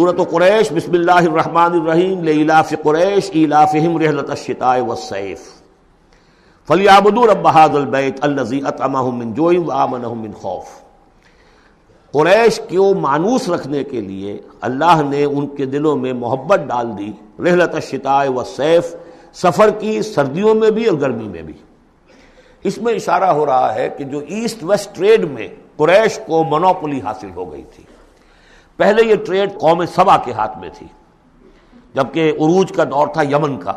صورت و قریش، بسم اللہ الرحمن الرحیم للاف قریش، ایلافہم رحلت الشتاء والسیف. فلیعبدوا رب هذا البیت الذی اطعمهم من جوع وآمنهم من خوف. قریش کو مانوس رکھنے کے لیے اللہ نے ان کے دلوں میں محبت ڈال دی، رحلت الشتاء والسیف، سفر کی سردیوں میں بھی اور گرمی میں بھی. اس میں اشارہ ہو رہا ہے کہ جو ایسٹ ویسٹ ٹریڈ میں قریش کو منوپلی حاصل ہو گئی تھی۔ پہلے یہ ٹریڈ قوم سبا کے ہاتھ میں تھی۔ جبکہ عروج کا دور تھا، یمن کا۔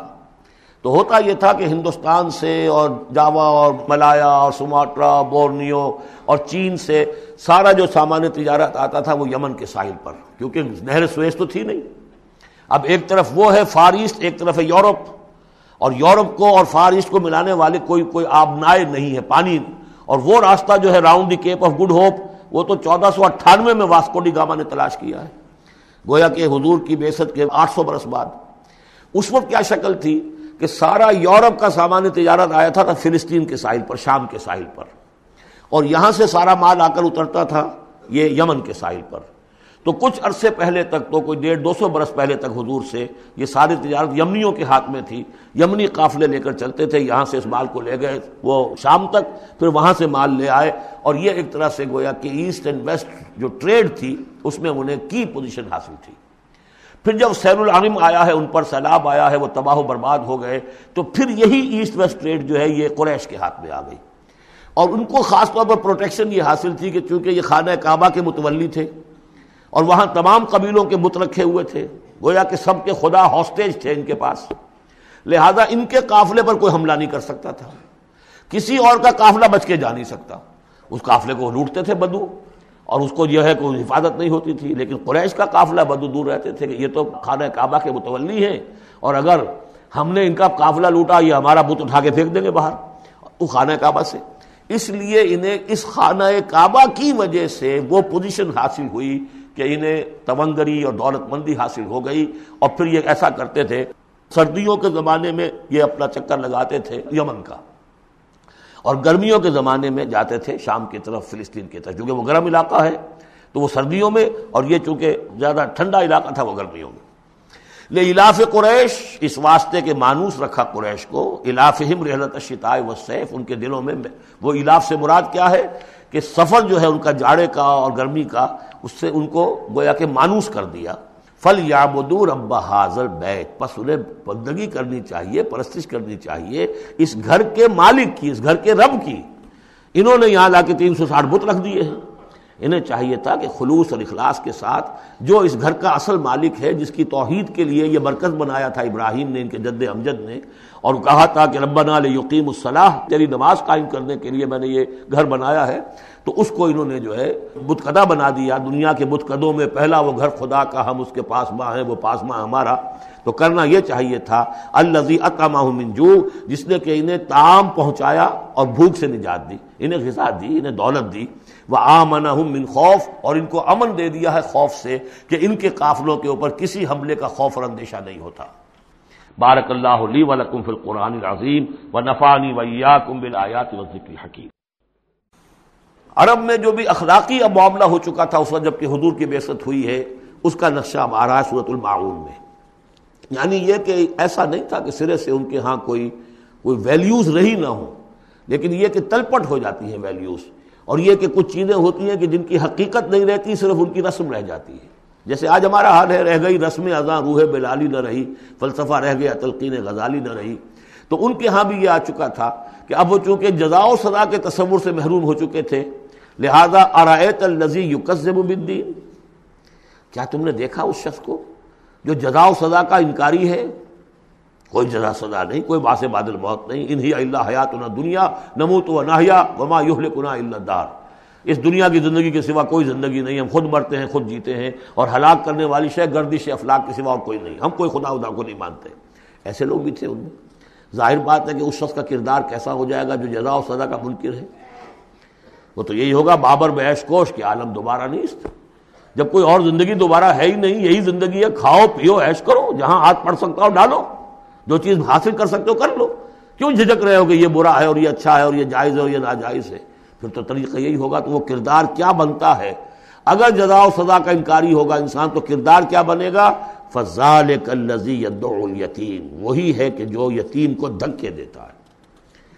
تو ہوتا یہ تھا کہ ہندوستان سے اور جاوا اور ملایا اور سماٹرا، بورنیو اور چین سے سارا جو سامان تجارت آتا تھا وہ یمن کے ساحل پر، کیونکہ نہر سویس تو تھی نہیں۔ اب ایک طرف وہ ہے فار ایسٹ، ایک طرف ہے یورپ۔ اور یورپ کو اور فار ایسٹ کو ملانے والے کوئی کوئی آبنائے نہیں ہے، پانی۔ اور وہ راستہ جو ہے round the Cape of Good Hope وہ تو چودہ سو اٹھانوے میں واسکو ڈی گاما نے تلاش کیا ہے۔ گویا کہ حضور کی بیست کے آٹھ سو برس بعد۔ اس وقت کیا شکل تھی کہ سارا یورپ کا سامان تجارت آیا تھا فلسطین کے ساحل پر، شام کے ساحل پر۔ اور یہاں سے سارا مال آ کر اترتا تھا، یہ یمن کے ساحل پر۔ تو کچھ عرصے پہلے تک تو کوئی ڈیڑھ دو سو برس پہلے تک حضور سے یہ ساری تجارت یمنیوں کے ہاتھ میں تھی۔ یمنی قافلے لے کر چلتے تھے، یہاں سے اس مال کو لے گئے، وہ شام تک پھر وہاں سے مال لے آئے۔ اور یہ ایک طرح سے گویا کہ ایسٹ اینڈ ویسٹ جو ٹریڈ تھی، اس میں انہیں کی پوزیشن حاصل تھی۔ پھر جب سیر العالم آیا ہے، ان پر سیلاب آیا ہے، وہ تباہ و برباد ہو گئے، تو پھر یہی ایسٹ ویسٹ ٹریڈ جو ہے، یہ قریش کے ہاتھ میں آ گئی۔ اور ان کو خاص طور پر پروٹیکشن یہ حاصل تھی کہ چونکہ یہ خانہ کعبہ کے متولی تھے اور وہاں تمام قبیلوں کے بت رکھے ہوئے تھے۔ گویا کہ سب کے خدا ہاسٹیج تھے ان کے پاس۔ لہذا ان کے قافلے پر کوئی حملہ نہیں کر سکتا تھا۔ کسی اور کا قافلہ بچ کے جا نہیں سکتا۔ اس قافلے کو لوٹتے تھے بدو اور اس کو جو ہے کوئی حفاظت نہیں ہوتی تھی۔ لیکن قریش کا قافلہ بدو دور رہتے تھے کہ یہ تو خانہ کعبہ کے متولی ہیں۔ اور اگر ہم نے ان کا قافلہ لوٹا، یہ ہمارا بت اٹھا کے پھینک دیں گے باہر وہ خانہ کعبہ سے۔ اس لیے انہیں اس خانہ کعبہ کی وجہ سے وہ پوزیشن حاصل ہوئی۔ کہ انہیں تونگری اور دولت مندی حاصل ہو گئی اور پھر یہ ایسا کرتے تھے، سردیوں کے زمانے میں یہ اپنا چکر لگاتے تھے یمن کا۔ اور گرمیوں کے زمانے میں جاتے تھے شام کی طرف فلسطین کی طرف چونکہ وہ گرم علاقہ ہے، تو وہ سردیوں میں اور یہ چونکہ زیادہ ٹھنڈا علاقہ تھا وہ گرمیوں میں۔ لے الاف قریش، اس واسطے کے مانوس رکھا قریش کو الافہم رحلت الشتاء و سیف ان کے دلوں میں وہ الاف سے مراد کیا ہے؟ کہ سفر جو ہے ان کا جاڑے کا اور گرمی کا، اس سے ان کو گویا کہ مانوس کر دیا۔ فل یا بدور ابا حاضر بیت بس انہیں بندگی کرنی چاہیے، پرستش کرنی چاہیے اس گھر کے مالک کی، اس گھر کے رب کی۔ انہوں نے یہاں لا کے تین سو ساٹھ بت رکھ دیے ہیں۔ انہیں چاہیے تھا کہ خلوص اور اخلاص کے ساتھ جو اس گھر کا اصل مالک ہے، جس کی توحید کے لیے یہ مرکز بنایا تھا ابراہیم نے، ان کے جد امجد نے، اور کہا تھا کہ ربنا یقیم الصلاح، تیری نماز قائم کرنے کے لیے میں نے یہ گھر بنایا ہے۔ تو اس کو انہوں نے جو ہے بت قدا بنا دیا۔ دنیا کے بت قدوں میں پہلا وہ گھر خدا کا ہم اس کے پاس ماں ہیں، وہ پاس ماں ہمارا۔ تو کرنا یہ چاہیے تھا الزی من جو، جس نے کہ انہیں تام پہنچایا اور بھوک سے نجات دی، انہیں غذا دی، انہیں دولت دی۔ وہ آمن من خوف اور ان کو امن دے دیا ہے خوف سے کہ ان کے قافلوں کے اوپر کسی حملے کا خوف اور اندیشہ نہیں ہوتا۔ بارک اللہ علی ولکم فی القرآن العظیم و نفانی ویاکم بالآیات و ذکر حکیم عرب میں جو بھی اخلاقی اب معاملہ ہو چکا تھا اس وقت جبکہ حضور کی بیست ہوئی ہے، اس کا نقشہ اب آ رہا ہے صورت المعاون میں۔ یعنی یہ کہ ایسا نہیں تھا کہ سرے سے ان کے ہاں کوئی کوئی ویلیوز رہی نہ ہو لیکن یہ کہ تلپٹ ہو جاتی ہیں ویلیوز اور یہ کہ کچھ چیزیں ہوتی ہیں کہ جن کی حقیقت نہیں رہتی، صرف ان کی رسم رہ جاتی ہے۔ جیسے آج ہمارا حال ہے، رہ گئی رسم ازاں روح بلالی نہ رہی، فلسفہ رہ گیا، تلقین غزالی نہ رہی۔ تو ان کے ہاں بھی یہ آ چکا تھا کہ اب وہ چونکہ جزا و سزا کے تصور سے محروم ہو چکے تھے، لہذا ارایت النزی یوکسب بالدین۔ کیا تم نے دیکھا اس شخص کو جو جزا و سزا کا انکاری ہے؟ کوئی جزا سزا نہیں، کوئی باس بادل موت نہیں۔ انہی اللہ حیات نہ دنیا نموت و ناہیا وما یوہل کنا اللہ دار اس دنیا کی زندگی کے سوا کوئی زندگی نہیں۔ ہم خود مرتے ہیں، خود جیتے ہیں اور ہلاک کرنے والی شے، گردش افلاق کے سوا اور کوئی نہیں۔ ہم کوئی خدا خدا کو نہیں مانتے۔ ایسے لوگ بھی تھے ان میں۔ ظاہر بات ہے کہ اس شخص کا کردار کیسا ہو جائے گا جو جزا و سزا کا منکر ہے؟ وہ تو یہی ہوگا، بابر بیش کوش کے عالم دوبارہ نہیں جب کوئی اور زندگی دوبارہ ہے ہی نہیں، یہی زندگی ہے، کھاؤ، پیو ایش کرو، جہاں ہاتھ پڑ سکتا ہو، ڈالو۔ جو چیز حاصل کر سکتے ہو کر لو۔ کیوں جھجک رہے ہو کہ یہ برا ہے اور یہ اچھا ہے اور یہ جائز ہے اور یہ ناجائز ہے؟ پھر تو طریقہ یہی ہوگا تو وہ کردار کیا بنتا ہے؟ اگر جزا و سزا کا انکاری ہوگا انسان تو کردار کیا بنے گا؟ فضال یتیم وہی ہے کہ جو یتیم کو دھکے دیتا ہے۔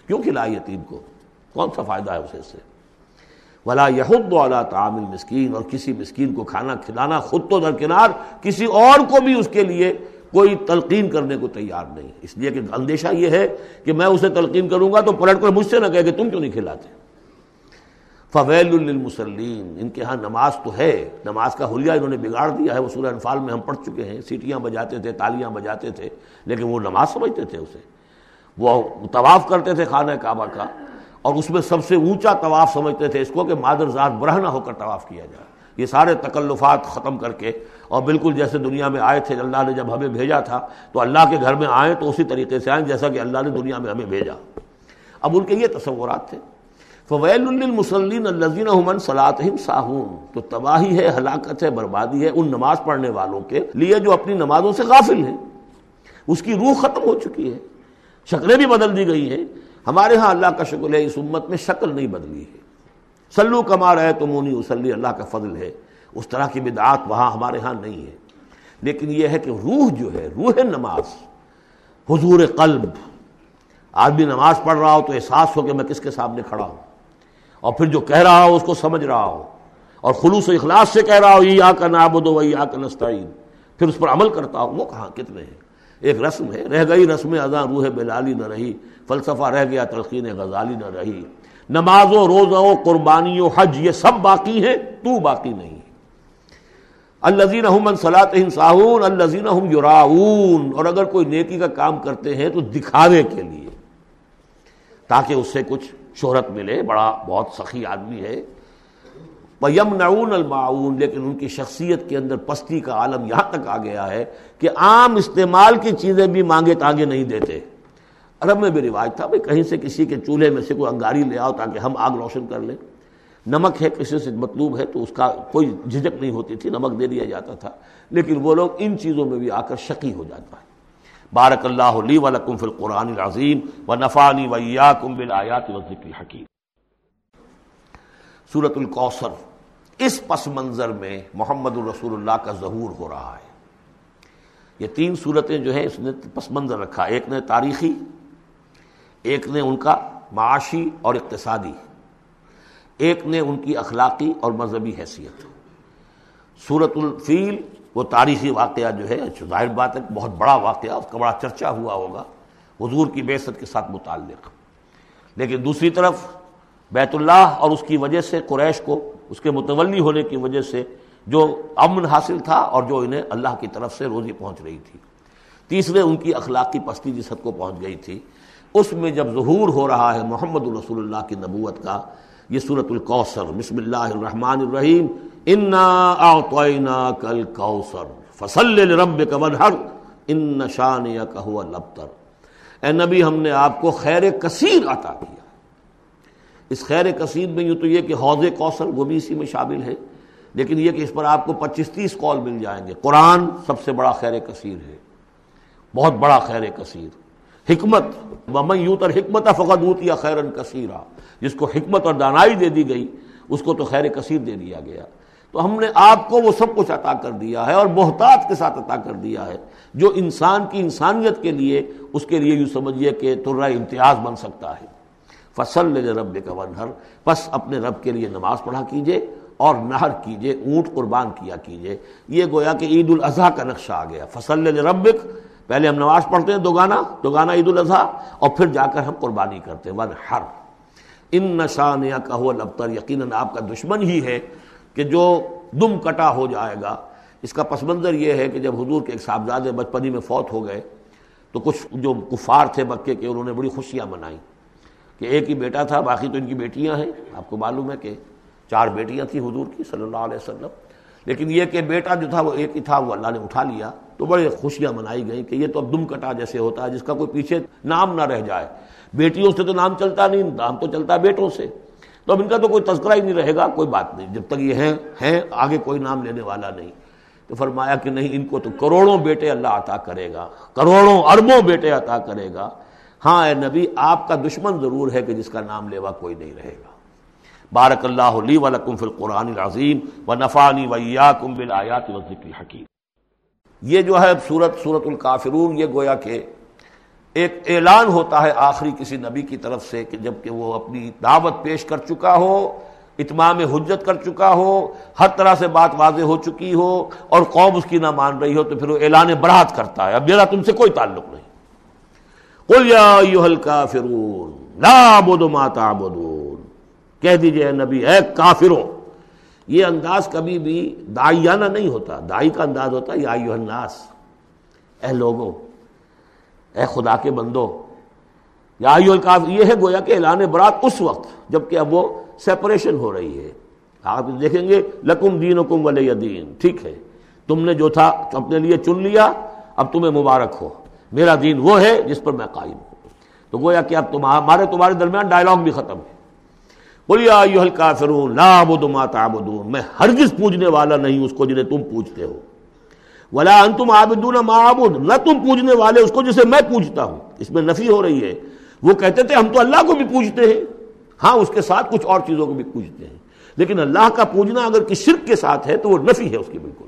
کیوں کھلائے یتیم کو؟ کون سا فائدہ ہے اسے سے؟ ولا یہود والا تعامل مسکین اور کسی مسکین کو کھانا کھلانا خود تو درکنار، کسی اور کو بھی اس کے لیے کوئی تلقین کرنے کو تیار نہیں اس لیے کہ اندیشہ یہ ہے کہ میں اسے تلقین کروں گا تو پلٹ کر مجھ سے نہ کہے کہ تم کیوں نہیں کھلاتے۔ فویل للمسلین ان کے ہاں نماز تو ہے، نماز کا حلیہ انہوں نے بگاڑ دیا ہے، وہ سورہ انفال میں ہم پڑھ چکے ہیں۔ سیٹیاں بجاتے تھے، تالیاں بجاتے تھے، لیکن وہ نماز سمجھتے تھے اسے۔ وہ طواف کرتے تھے خانہ کعبہ کا، اور اس میں سب سے اونچا طواف سمجھتے تھے اس کو کہ مادر ذات برہنہ ہو کر طواف کیا جائے۔ یہ سارے تکلفات ختم کر کے اور بالکل جیسے دنیا میں آئے تھے اللہ نے جب ہمیں بھیجا تھا، تو اللہ کے گھر میں آئے تو اسی طریقے سے آئیں جیسا کہ اللہ نے دنیا میں ہمیں بھیجا۔ اب ان کے یہ تصورات تھے۔ فویل المسلین الزین عمن صلاحم ساہون۔ تو تباہی ہے، ہلاکت ہے، بربادی ہے ان نماز پڑھنے والوں کے لیے جو اپنی نمازوں سے غافل ہیں۔ اس کی روح ختم ہو چکی ہے۔ شکلیں بھی بدل دی گئی ہیں۔ ہمارے ہاں اللہ کا شکل ہے، اس امت میں شکل نہیں بدلی ہے۔ سلو کما رہے تو مونی وسلی اللہ کا فضل ہے۔ اس طرح کی بدعات وہاں ہمارے ہاں نہیں ہے۔ لیکن یہ ہے کہ روح جو ہے، روح نماز، حضور قلب۔ آدمی نماز پڑھ رہا ہو تو احساس ہو کہ میں کس کے سامنے کھڑا ہوں۔ اور پھر جو کہہ رہا ہو، اس کو سمجھ رہا ہو۔ اور خلوص و اخلاص سے کہہ رہا ہو یہ آ کا نابود وہی آ کا نستعین پھر اس پر عمل کرتا ہو وہ کہاں، کتنے ہیں؟ ایک رسم ہے، رہ گئی رسم ازاں روح بلالی نہ رہی، فلسفہ رہ گیا، تلقین غزالی نہ رہی۔ نماز و روزہ و قربانی و حج، یہ سب باقی ہیں، تو باقی نہیں الزین صلاح ساہون الزین یوراون اور اگر کوئی نیکی کا کام کرتے ہیں تو دکھاوے کے لیے۔ تاکہ اس سے کچھ شہرت ملے، بڑا بہت سخی آدمی ہے۔ یم نعون المعاون لیکن ان کی شخصیت کے اندر پستی کا عالم یہاں تک آ گیا ہے کہ عام استعمال کی چیزیں بھی مانگے تانگے نہیں دیتے۔ عرب میں بھی رواج تھا، بھائی کہیں سے کسی کے چولہے میں سے کوئی انگاری لے آؤ تاکہ ہم آگ روشن کر لیں۔ نمک ہے، کسی سے مطلوب ہے تو اس کا کوئی جھجک نہیں ہوتی تھی، نمک دے دیا جاتا تھا۔ لیکن وہ لوگ ان چیزوں میں بھی آ کر شکی ہو جاتا ہے بارک اللہ علی ولکم فی القرآن العظیم و نفانی ویاکم بالآیات والذکر الحکیم۔ سورت القوثر اس پس منظر میں محمد الرسول اللہ کا ظہور ہو رہا ہے۔ یہ تین صورتیں جو ہیں، اس نے پس منظر رکھا۔ ایک نے تاریخی ایک نے ان کا معاشی اور اقتصادی، ایک نے ان کی اخلاقی اور مذہبی حیثیت۔ صورت الفیل، وہ تاریخی واقعہ جو ہے ظاہر بات ہے بہت بڑا واقعہ، اس کا بڑا چرچا ہوا ہوگا، حضور کی بیست کے ساتھ متعلق۔ لیکن دوسری طرف، بیت اللہ اور اس کی وجہ سے قریش کو، اس کے متولی ہونے کی وجہ سے جو امن حاصل تھا اور جو انہیں اللہ کی طرف سے روزی پہنچ رہی تھی۔ تیسرے، ان کی اخلاقی پستی جس حد کو پہنچ گئی تھی۔ اس میں جب ظہور ہو رہا ہے محمد الرسول اللہ کی نبوت کا، یہ صورت القوثر بسم اللہ الرحمن الرحیم، انا کل کوثر فصل رب کا ان شان یا اے نبی، ہم نے آپ کو خیر کثیر عطا کیا۔ اس خیر کثیر میں یوں تو یہ کہ حوض کوثر، وہ بھی اسی میں شامل ہے، لیکن یہ کہ اس پر آپ کو پچیس تیس کال مل جائیں گے۔ قرآن سب سے بڑا خیر کثیر ہے، بہت بڑا خیر کثیر۔ حکمت ممن یوں تر حکمت فقط یا خیرن کثیرہ جس کو حکمت اور دانائی دے دی گئی، اس کو تو خیر کثیر دے دیا گیا۔ تو ہم نے آپ کو وہ سب کچھ عطا کر دیا ہے اور محتاط کے ساتھ عطا کر دیا ہے، جو انسان کی انسانیت کے لیے، اس کے لیے یوں سمجھیے کہ ترہ امتیاز بن سکتا ہے۔ فصل رب کا ونہر بس اپنے رب کے لیے نماز پڑھا کیجیے اور نہر کیجیے، اونٹ قربان کیا کیجیے۔ یہ گویا کہ عید الاضحیٰ کا نقشہ آ گیا۔ فصل ربک پہلے ہم نماز پڑھتے ہیں دوگانا دوگانا عید الاضحیٰ، اور پھر جا کر ہم قربانی کرتے ہیں ون ہر ان نشان یا کہو لبتر یقیناً آپ کا دشمن ہی ہے کہ جو دم کٹا ہو جائے گا۔ اس کا پس منظر یہ ہے کہ جب حضور کے ایک صاحبزادے بچپنی میں فوت ہو گئے، تو کچھ جو کفار تھے مکے کے، انہوں نے بڑی خوشیاں منائیں کہ ایک ہی بیٹا تھا، باقی تو ان کی بیٹیاں ہیں۔ آپ کو معلوم ہے کہ چار بیٹیاں تھیں حضور کی، صلی اللہ علیہ وسلم۔ لیکن یہ کہ بیٹا جو تھا وہ ایک ہی تھا، وہ اللہ نے اٹھا لیا۔ تو بڑے خوشیاں منائی گئیں کہ یہ تو اب دم کٹا جیسے ہوتا ہے، جس کا کوئی پیچھے نام نہ رہ جائے۔ بیٹیوں سے تو نام چلتا نہیں، نام تو چلتا ہے بیٹوں سے۔ تو اب ان کا تو کوئی تذکرہ ہی نہیں رہے گا، کوئی بات نہیں۔ جب تک یہ ہیں ہیں، آگے کوئی نام لینے والا نہیں۔ تو فرمایا کہ نہیں، ان کو تو کروڑوں بیٹے اللہ عطا کرے گا، کروڑوں اربوں بیٹے عطا کرے گا۔ ہاں اے نبی، آپ کا دشمن ضرور ہے کہ جس کا نام لیوا کوئی نہیں رہے گا۔ بارک اللہ علی ولکم فی القرآن العظیم و نفانی ویاکم بالآیات والذکر الحکیم۔ یہ جو ہے صورت صورت الکافرون، یہ گویا کہ ایک اعلان ہوتا ہے آخری کسی نبی کی طرف سے کہ جبکہ وہ اپنی دعوت پیش کر چکا ہو، اتمام حجت کر چکا ہو، ہر طرح سے بات واضح ہو چکی ہو اور قوم اس کی نہ مان رہی ہو تو پھر وہ اعلان برات کرتا ہے۔ اب میرا تم سے کوئی تعلق نہیں۔ قل یا ایوہ الکافرون، لا ما تعبدون۔ کہہ دیجیے نبی، اے کافروں، یہ انداز کبھی بھی دائیانہ نہیں ہوتا۔ دائی کا انداز ہوتا ہے، یا ایوہ الناس، اے لوگوں، اے خدا کے بندو یا ایوہ الکافر یہ ہے گویا کہ اعلان برات اس وقت جبکہ اب وہ سیپریشن ہو رہی ہے۔ آپ دیکھیں گے، لکم دین کم ولی دین۔ ٹھیک ہے، تم نے جو تھا اپنے لیے چن لیا، اب تمہیں مبارک ہو۔ میرا دین وہ ہے جس پر میں قائم ہوں۔ تو گویا کہ اب ہمارے تمہارے درمیان ڈائلاگ بھی ختم ہے۔ بولیا کافرون لا ما تعبدون۔ میں ہرگز پوجنے والا نہیں اس کو جنہیں تم پوجتے ہو۔ ولا انتم عابدون ما عبد، نہ تم پوجنے والے اس کو جسے میں پوجتا ہوں۔ اس میں نفی ہو رہی ہے۔ وہ کہتے تھے، ہم تو اللہ کو بھی پوجتے ہیں۔ ہاں اس کے ساتھ کچھ اور چیزوں کو بھی پوجتے ہیں۔ لیکن اللہ کا پوجنا اگر کسی شرک کے ساتھ ہے تو وہ نفی ہے اس کی بالکل۔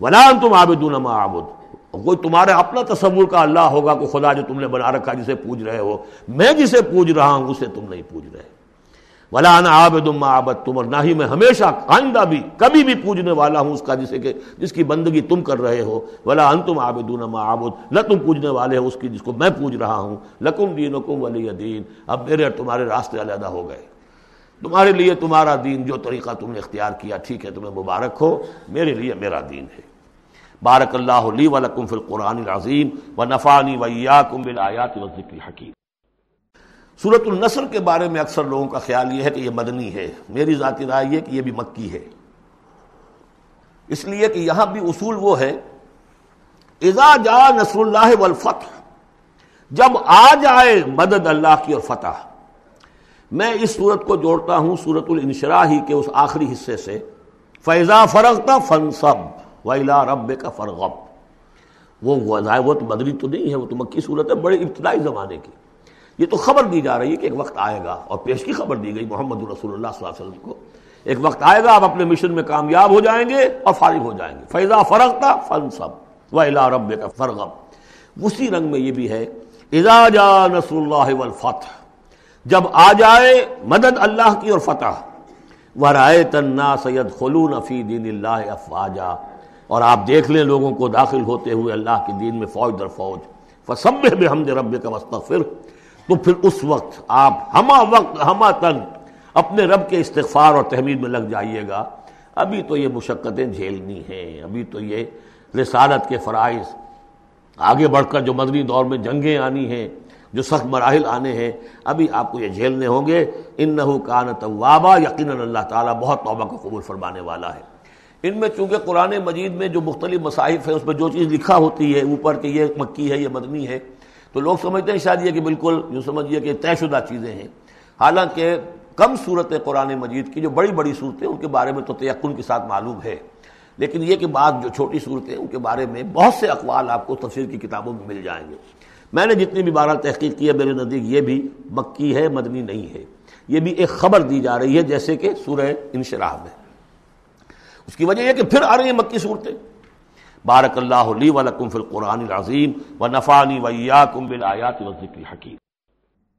ولا تم عابدون ما عبد۔ کوئی تمہارا اپنا تصور کا اللہ ہوگا کہ خدا جو تم نے بنا رکھا جسے پوج رہے ہو۔ میں جسے پوج رہا ہوں، اسے تم نہیں پوج رہے۔ ولا عابد ما عبد تم اور نہ ہی میں ہمیشہ آئندہ بھی، کبھی بھی پوجنے والا ہوں اس کا، جسے کہ جس کی بندگی تم کر رہے ہو۔ ولا ان تم عابدون ما عبد نہ تم پوجنے والے ہو اس کی، جس کو میں پوج رہا ہوں۔ لکم دینکم ولی دین اب میرے اور تمہارے راستے علیحدہ ہو گئے۔ تمہارے لیے تمہارا دین جو طریقہ تم نے اختیار کیا، ٹھیک ہے، تمہیں مبارک ہو۔ میرے لیے میرا دین ہے۔ بارک اللہ لی ولکم فی القرآن العظیم و نفانی ویاکم بالآیات والذکر الحکیم۔ سورت النصر کے بارے میں اکثر لوگوں کا خیال یہ ہے کہ یہ مدنی ہے۔ میری ذاتی رائے یہ کہ یہ بھی مکی ہے۔ اس لیے کہ یہاں بھی اصول وہ ہے، اذا جا نصر اللہ والفتح، جب آ جائے مدد اللہ کی اور فتح۔ میں اس صورت کو جوڑتا ہوں سورت الانشراحی کے اس آخری حصے سے۔ فیضا فرغتا فنصب ویلا رب کا فرغب وہ وہ تو بدری تو نہیں ہے، وہ تو مکی صورت ہے، بڑے ابتدائی زمانے کی۔ یہ تو خبر دی جا رہی ہے کہ ایک وقت آئے گا اور پیش کی خبر دی گئی محمد رسول اللہ صلی اللہ علیہ وسلم کو۔ ایک وقت آئے گا، آپ اپنے مشن میں کامیاب ہو جائیں گے اور فارغ ہو جائیں گے۔ فیضا فرق تھا فن سب ولا رب کا فرغب اسی رنگ میں یہ بھی ہے، اذا جا نصر اللہ والفتح۔ جب آ جائے مدد اللہ کی اور فتح۔ ورائے تنا سید خلون فی دین اللہ افواجا اور آپ دیکھ لیں لوگوں کو داخل ہوتے ہوئے اللہ کے دین میں فوج در فوج۔ فسب بحمد رب کا مستغفر تو پھر اس وقت آپ ہما وقت، ہما تن اپنے رب کے استغفار اور تحمید میں لگ جائیے گا۔ ابھی تو یہ مشقتیں جھیلنی ہیں، ابھی تو یہ رسالت کے فرائض آگے بڑھ کر جو مدنی دور میں جنگیں آنی ہیں، جو سخت مراحل آنے ہیں، ابھی آپ کو یہ جھیلنے ہوں گے۔ ان کان طوابہ یقیناً اللہ تعالیٰ بہت توبہ کو قبول فرمانے والا ہے۔ ان میں چونکہ قرآن مجید میں جو مختلف مصاحف ہیں، اس میں جو چیز لکھا ہوتی ہے، اوپر کہ یہ مکی ہے، یہ مدنی ہے تو لوگ سمجھتے ہیں شاید یہ کہ بالکل یوں سمجھیے کہ طے شدہ چیزیں ہیں۔ حالانکہ کم صورتیں قرآن مجید کی جو بڑی بڑی صورتیں ان کے بارے میں تو تیقن کے ساتھ معلوم ہے۔ لیکن یہ کہ بعض جو چھوٹی صورتیں ان کے بارے میں بہت سے اقوال آپ کو تفسیر کی کتابوں میں مل جائیں گے۔ میں نے جتنی بھی بارہ تحقیق کی ہے میرے نزدیک یہ بھی مکی ہے، مدنی نہیں ہے۔ یہ بھی ایک خبر دی جا رہی ہے جیسے کہ سورہ انشراح میں۔ اس کی وجہ یہ کہ پھر آ رہی ہیں مکی صورتیں۔ بارک اللہ لی ولکم فی القرآن العظیم و نفانی ویاکم بالآیات و ذکر حکیم